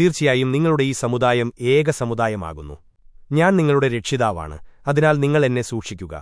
തീർച്ചയായും നിങ്ങളുടെ ഈ സമുദായം ഏക സമുദായമാകുന്നു. ഞാൻ നിങ്ങളുടെ രക്ഷിതാവാണ് അതിനാൽ നിങ്ങൾ എന്നെ സൂക്ഷിക്കുക.